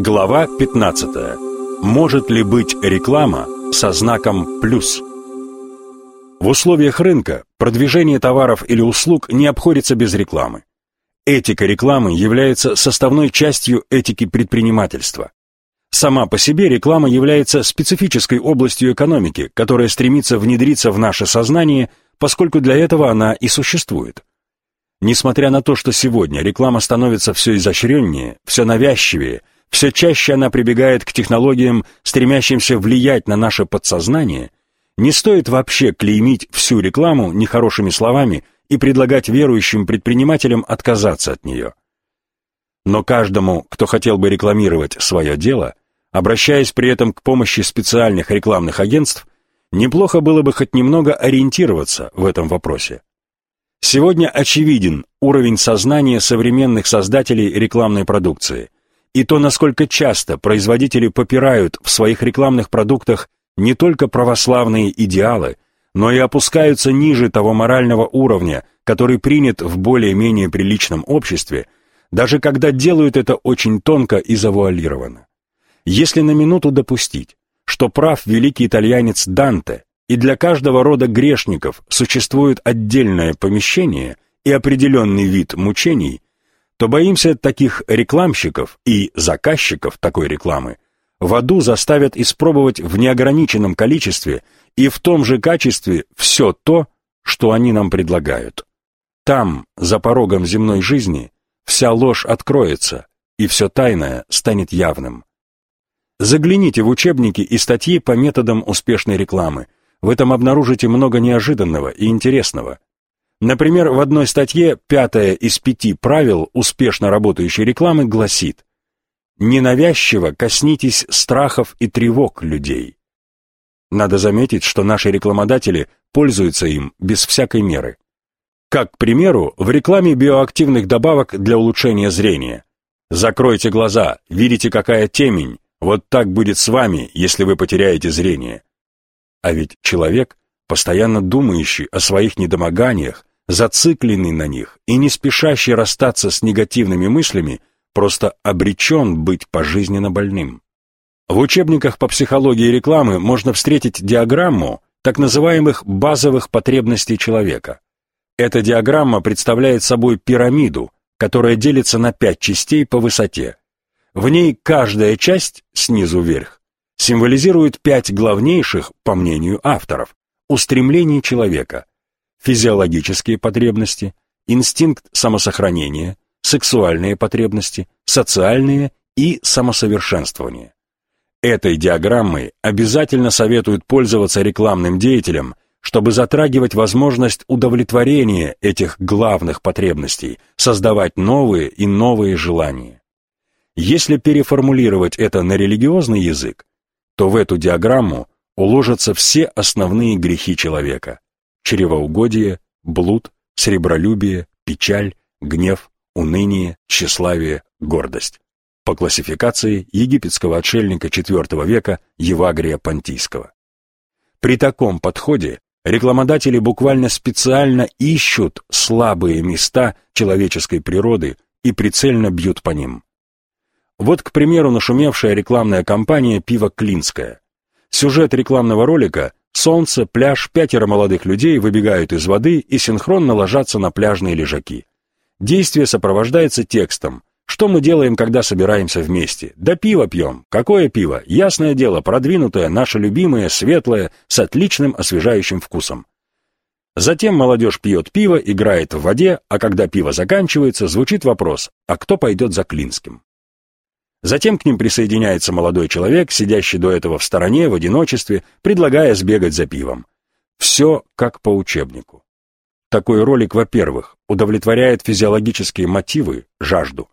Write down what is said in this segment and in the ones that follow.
Глава 15. Может ли быть реклама со знаком «плюс»? В условиях рынка продвижение товаров или услуг не обходится без рекламы. Этика рекламы является составной частью этики предпринимательства. Сама по себе реклама является специфической областью экономики, которая стремится внедриться в наше сознание, поскольку для этого она и существует. Несмотря на то, что сегодня реклама становится все изощреннее, все навязчивее, все чаще она прибегает к технологиям, стремящимся влиять на наше подсознание, не стоит вообще клеймить всю рекламу нехорошими словами и предлагать верующим предпринимателям отказаться от нее. Но каждому, кто хотел бы рекламировать свое дело, обращаясь при этом к помощи специальных рекламных агентств, неплохо было бы хоть немного ориентироваться в этом вопросе. Сегодня очевиден уровень сознания современных создателей рекламной продукции и то, насколько часто производители попирают в своих рекламных продуктах не только православные идеалы, но и опускаются ниже того морального уровня, который принят в более-менее приличном обществе, даже когда делают это очень тонко и завуалированно. Если на минуту допустить, что прав великий итальянец Данте, и для каждого рода грешников существует отдельное помещение и определенный вид мучений, то боимся таких рекламщиков и заказчиков такой рекламы в аду заставят испробовать в неограниченном количестве и в том же качестве все то, что они нам предлагают. Там, за порогом земной жизни, вся ложь откроется, и все тайное станет явным. Загляните в учебники и статьи по методам успешной рекламы – в этом обнаружите много неожиданного и интересного. Например, в одной статье пятое из пяти правил успешно работающей рекламы гласит «Ненавязчиво коснитесь страхов и тревог людей». Надо заметить, что наши рекламодатели пользуются им без всякой меры. Как, к примеру, в рекламе биоактивных добавок для улучшения зрения. Закройте глаза, видите, какая темень, вот так будет с вами, если вы потеряете зрение. А ведь человек, постоянно думающий о своих недомоганиях, зацикленный на них и не спешащий расстаться с негативными мыслями, просто обречен быть пожизненно больным. В учебниках по психологии рекламы можно встретить диаграмму так называемых базовых потребностей человека. Эта диаграмма представляет собой пирамиду, которая делится на пять частей по высоте. В ней каждая часть, снизу вверх, символизирует пять главнейших, по мнению авторов, устремлений человека. Физиологические потребности, инстинкт самосохранения, сексуальные потребности, социальные и самосовершенствование. Этой диаграммой обязательно советуют пользоваться рекламным деятелям, чтобы затрагивать возможность удовлетворения этих главных потребностей, создавать новые и новые желания. Если переформулировать это на религиозный язык, то в эту диаграмму уложатся все основные грехи человека – чревоугодие, блуд, сребролюбие, печаль, гнев, уныние, тщеславие, гордость по классификации египетского отшельника IV века Евагрия Понтийского. При таком подходе рекламодатели буквально специально ищут слабые места человеческой природы и прицельно бьют по ним. Вот, к примеру, нашумевшая рекламная кампания «Пиво Клинское». Сюжет рекламного ролика «Солнце, пляж, пятеро молодых людей выбегают из воды и синхронно ложатся на пляжные лежаки». Действие сопровождается текстом «Что мы делаем, когда собираемся вместе? Да пиво пьем. Какое пиво? Ясное дело, продвинутое, наше любимое, светлое, с отличным освежающим вкусом». Затем молодежь пьет пиво, играет в воде, а когда пиво заканчивается, звучит вопрос «А кто пойдет за Клинским?» Затем к ним присоединяется молодой человек, сидящий до этого в стороне, в одиночестве, предлагая сбегать за пивом. Все как по учебнику. Такой ролик, во-первых, удовлетворяет физиологические мотивы, жажду.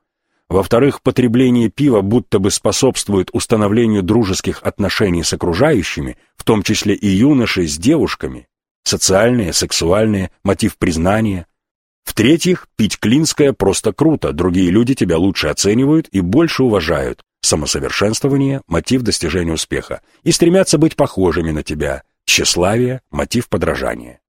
Во-вторых, потребление пива будто бы способствует установлению дружеских отношений с окружающими, в том числе и юношей с девушками. Социальные, сексуальные, мотив признания – в-третьих, пить клинское просто круто, другие люди тебя лучше оценивают и больше уважают. Самосовершенствование – мотив достижения успеха. И стремятся быть похожими на тебя. Тщеславие – мотив подражания.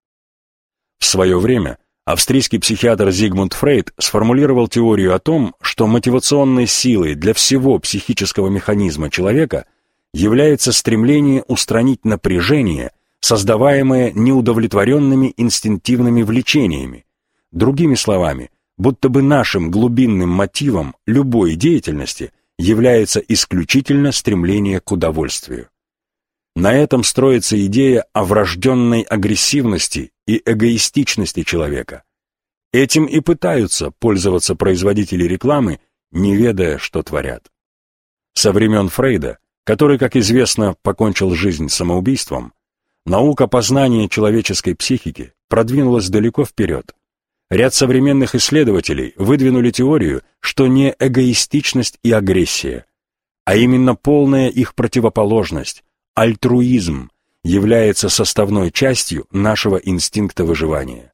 В свое время Австрийский психиатр Зигмунд Фрейд сформулировал теорию о том, что мотивационной силой для всего психического механизма человека является стремление устранить напряжение, создаваемое неудовлетворенными инстинктивными влечениями. Другими словами, будто бы нашим глубинным мотивом любой деятельности является исключительно стремление к удовольствию. На этом строится идея о врожденной агрессивности и эгоистичности человека. Этим и пытаются пользоваться производители рекламы, не ведая, что творят. Со времен Фрейда, который, как известно, покончил жизнь самоубийством, наука познания человеческой психики продвинулась далеко вперед. Ряд современных исследователей выдвинули теорию, что не эгоистичность и агрессия, а именно полная их противоположность, альтруизм, является составной частью нашего инстинкта выживания.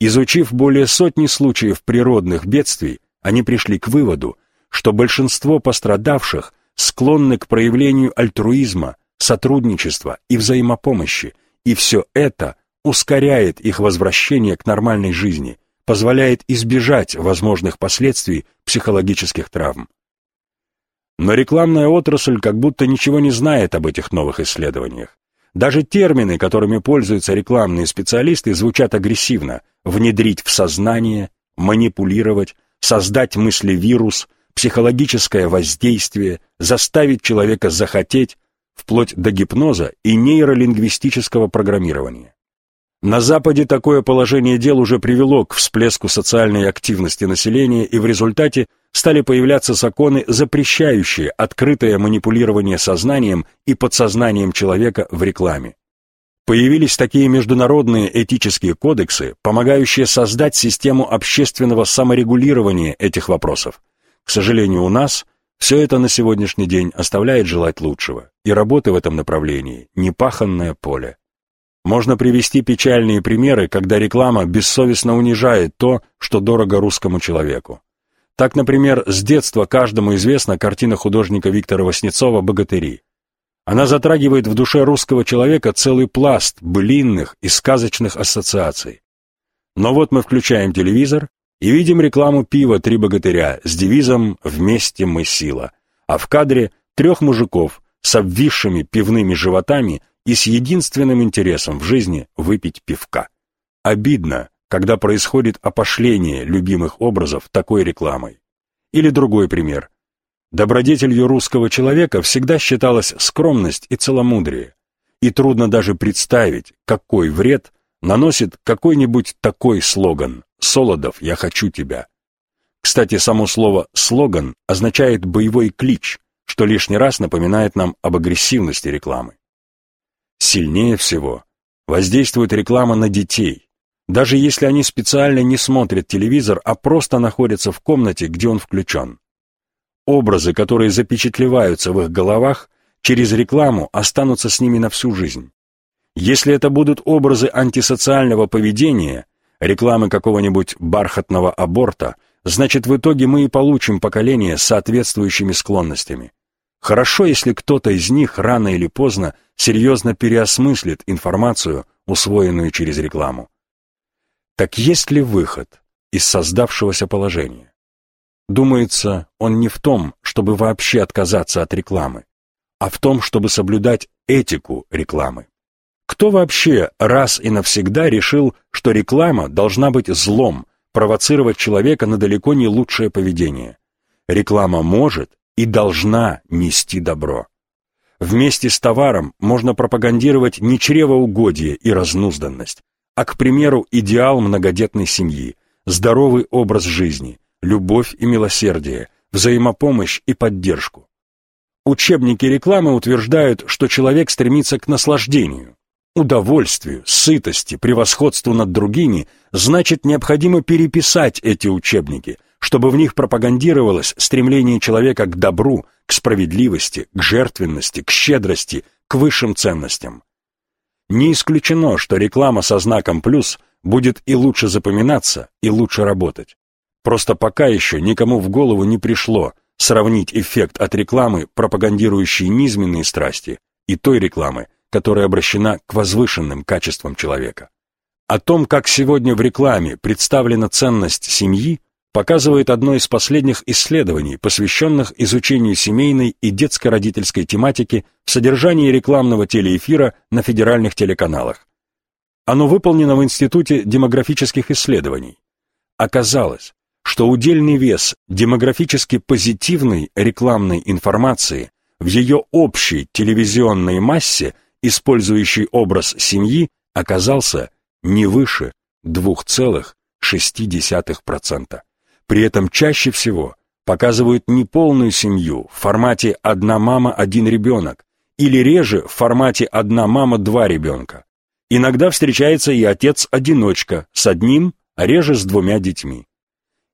Изучив более сотни случаев природных бедствий, они пришли к выводу, что большинство пострадавших склонны к проявлению альтруизма, сотрудничества и взаимопомощи, и все это ускоряет их возвращение к нормальной жизни, позволяет избежать возможных последствий психологических травм. Но рекламная отрасль как будто ничего не знает об этих новых исследованиях. Даже термины, которыми пользуются рекламные специалисты, звучат агрессивно. Внедрить в сознание, манипулировать, создать мыслевирус, психологическое воздействие, заставить человека захотеть, вплоть до гипноза и нейролингвистического программирования. На Западе такое положение дел уже привело к всплеску социальной активности населения, и в результате стали появляться законы, запрещающие открытое манипулирование сознанием и подсознанием человека в рекламе. Появились такие международные этические кодексы, помогающие создать систему общественного саморегулирования этих вопросов. К сожалению, у нас все это на сегодняшний день оставляет желать лучшего, и работы в этом направлении – непаханное поле. Можно привести печальные примеры, когда реклама бессовестно унижает то, что дорого русскому человеку. Так, например, с детства каждому известна картина художника Виктора Васнецова «Богатыри». Она затрагивает в душе русского человека целый пласт былинных и сказочных ассоциаций. Но вот мы включаем телевизор и видим рекламу пива «Три богатыря» с девизом «Вместе мы сила», а в кадре трех мужиков с обвисшими пивными животами и с единственным интересом в жизни выпить пивка. Обидно, когда происходит опошление любимых образов такой рекламой. Или другой пример. Добродетелью русского человека всегда считалась скромность и целомудрие, и трудно даже представить, какой вред наносит какой-нибудь такой слоган «Солодов, я хочу тебя». Кстати, само слово «слоган» означает «боевой клич», что лишний раз напоминает нам об агрессивности рекламы. Сильнее всего воздействует реклама на детей, даже если они специально не смотрят телевизор, а просто находятся в комнате, где он включен. Образы, которые запечатлеваются в их головах, через рекламу останутся с ними на всю жизнь. Если это будут образы антисоциального поведения, рекламы какого-нибудь бархатного аборта, значит в итоге мы и получим поколение с соответствующими склонностями. Хорошо, если кто-то из них рано или поздно серьезно переосмыслит информацию, усвоенную через рекламу. Так есть ли выход из создавшегося положения? Думается, он не в том, чтобы вообще отказаться от рекламы, а в том, чтобы соблюдать этику рекламы. Кто вообще раз и навсегда решил, что реклама должна быть злом, провоцировать человека на далеко не лучшее поведение? Реклама может и должна нести добро. Вместе с товаром можно пропагандировать не чревоугодие и разнузданность, а, к примеру, идеал многодетной семьи, здоровый образ жизни, любовь и милосердие, взаимопомощь и поддержку. Учебники рекламы утверждают, что человек стремится к наслаждению, удовольствию, сытости, превосходству над другими, значит необходимо переписать эти учебники – чтобы в них пропагандировалось стремление человека к добру, к справедливости, к жертвенности, к щедрости, к высшим ценностям. Не исключено, что реклама со знаком «плюс» будет и лучше запоминаться, и лучше работать. Просто пока еще никому в голову не пришло сравнить эффект от рекламы, пропагандирующей низменные страсти, и той рекламы, которая обращена к возвышенным качествам человека. О том, как сегодня в рекламе представлена ценность семьи, показывает одно из последних исследований, посвященных изучению семейной и детско-родительской тематики в содержании рекламного телеэфира на федеральных телеканалах. Оно выполнено в Институте демографических исследований. Оказалось, что удельный вес демографически позитивной рекламной информации в ее общей телевизионной массе, использующей образ семьи, оказался не выше 2,6%. При этом чаще всего показывают неполную семью в формате «одна мама, один ребенок» или реже в формате «одна мама, два ребенка». Иногда встречается и отец-одиночка с одним, а реже с двумя детьми.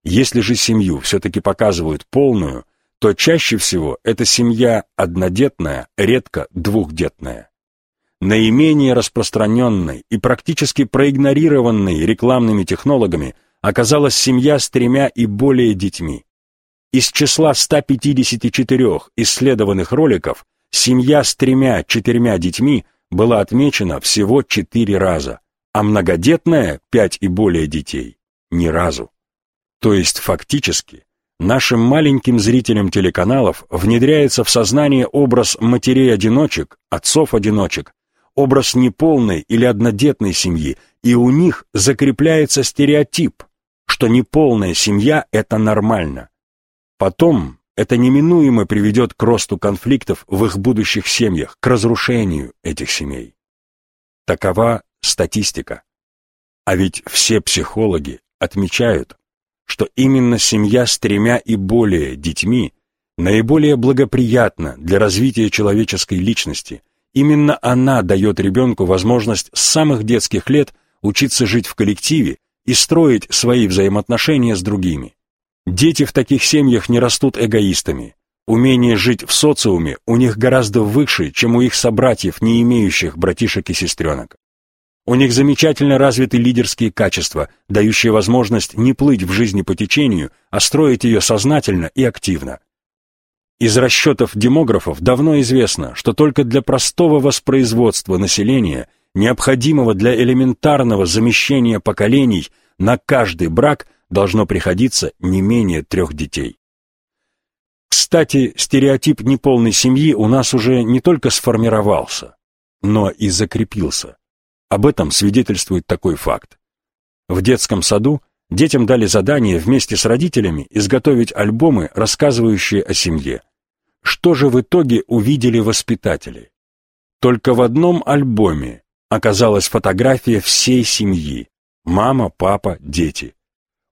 Если же семью все-таки показывают полную, то чаще всего эта семья однодетная, редко двухдетная. Наименее распространенной и практически проигнорированной рекламными технологами оказалась семья с тремя и более детьми. Из числа 154 исследованных роликов семья с тремя-четырьмя детьми была отмечена всего четыре раза, а многодетная, пять и более детей, ни разу. То есть фактически нашим маленьким зрителям телеканалов внедряется в сознание образ матерей-одиночек, отцов-одиночек, образ неполной или однодетной семьи, и у них закрепляется стереотип, что неполная семья – это нормально. Потом это неминуемо приведет к росту конфликтов в их будущих семьях, к разрушению этих семей. Такова статистика. А ведь все психологи отмечают, что именно семья с тремя и более детьми наиболее благоприятна для развития человеческой личности. Именно она дает ребенку возможность с самых детских лет учиться жить в коллективе и строить свои взаимоотношения с другими. Дети в таких семьях не растут эгоистами. Умение жить в социуме у них гораздо выше, чем у их собратьев, не имеющих братишек и сестренок. У них замечательно развиты лидерские качества, дающие возможность не плыть в жизни по течению, а строить ее сознательно и активно. Из расчетов демографов давно известно, что только для простого воспроизводства населения, необходимого для элементарного замещения поколений, на каждый брак должно приходиться не менее трех детей. Кстати, стереотип неполной семьи у нас уже не только сформировался, но и закрепился. Об этом свидетельствует такой факт. В детском саду детям дали задание вместе с родителями изготовить альбомы, рассказывающие о семье. Что же в итоге увидели воспитатели? Только в одном альбоме оказалась фотография всей семьи – мама, папа, дети.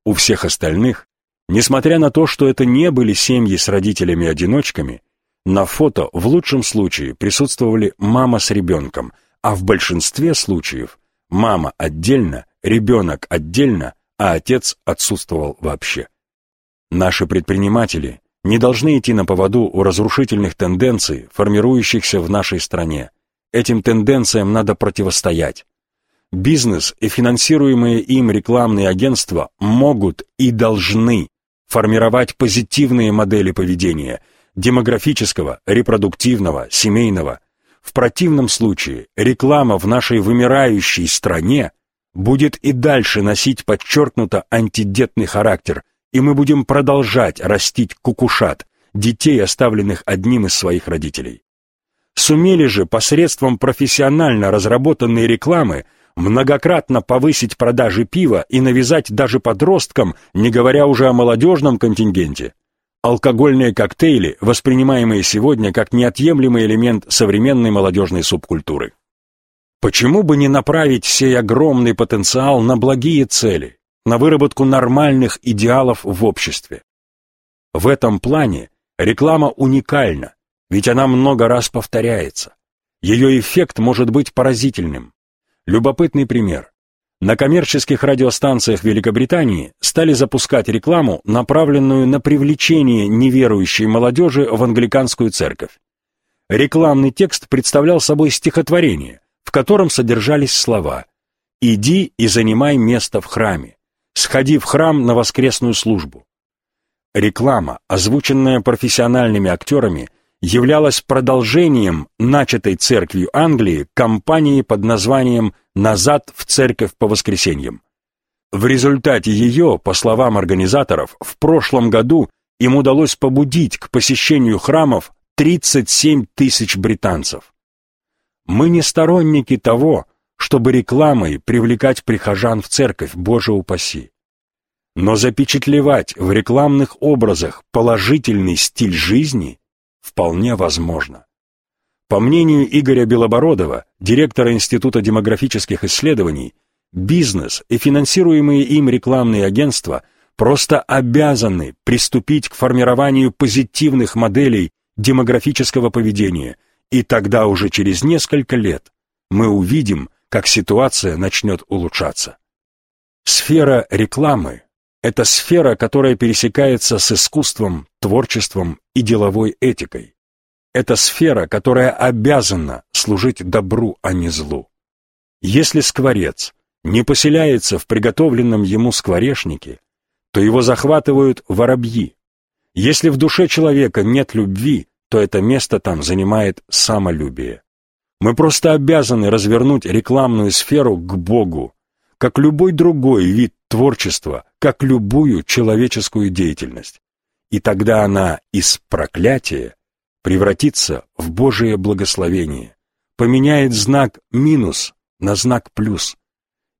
У всех остальных, несмотря на то, что это не были семьи с родителями-одиночками, на фото в лучшем случае присутствовали мама с ребенком – а в большинстве случаев мама отдельно, ребенок отдельно, а отец отсутствовал вообще. Наши предприниматели не должны идти на поводу у разрушительных тенденций, формирующихся в нашей стране. Этим тенденциям надо противостоять. Бизнес и финансируемые им рекламные агентства могут и должны формировать позитивные модели поведения демографического, репродуктивного, семейного, в противном случае реклама в нашей вымирающей стране будет и дальше носить подчеркнуто антидетный характер, и мы будем продолжать растить кукушат, детей, оставленных одним из своих родителей. Сумели же посредством профессионально разработанной рекламы многократно повысить продажи пива и навязать даже подросткам, не говоря уже о молодежном контингенте, Алкогольные коктейли, воспринимаемые сегодня как неотъемлемый элемент современной молодежной субкультуры. Почему бы не направить сей огромный потенциал на благие цели, на выработку нормальных идеалов в обществе? В этом плане реклама уникальна, ведь она много раз повторяется. Ее эффект может быть поразительным. Любопытный пример. На коммерческих радиостанциях Великобритании стали запускать рекламу, направленную на привлечение неверующей молодежи в англиканскую церковь. Рекламный текст представлял собой стихотворение, в котором содержались слова «Иди и занимай место в храме», «Сходи в храм на воскресную службу». Реклама, озвученная профессиональными актерами, являлась продолжением начатой церковью Англии кампании под названием «Назад в церковь по воскресеньям». В результате ее, по словам организаторов, в прошлом году им удалось побудить к посещению храмов 37 тысяч британцев. Мы не сторонники того, чтобы рекламой привлекать прихожан в церковь, Боже упаси. Но запечатлевать в рекламных образах положительный стиль жизни вполне возможно. По мнению Игоря Белобородова, директора Института демографических исследований, бизнес и финансируемые им рекламные агентства просто обязаны приступить к формированию позитивных моделей демографического поведения, и тогда уже через несколько лет мы увидим, как ситуация начнет улучшаться. Сфера рекламы – это сфера, которая пересекается с искусством, творчеством и деловой этикой. Это сфера, которая обязана служить добру, а не злу. Если скворец не поселяется в приготовленном ему скворечнике, то его захватывают воробьи, если в душе человека нет любви, то это место там занимает самолюбие. Мы просто обязаны развернуть рекламную сферу к Богу, как любой другой вид творчества, как любую человеческую деятельность. И тогда она из проклятия превратится в Божие благословение, поменяет знак минус на знак плюс.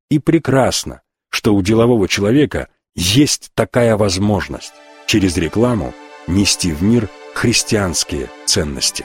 И прекрасно, что у делового человека есть такая возможность через рекламу нести в мир христианские ценности.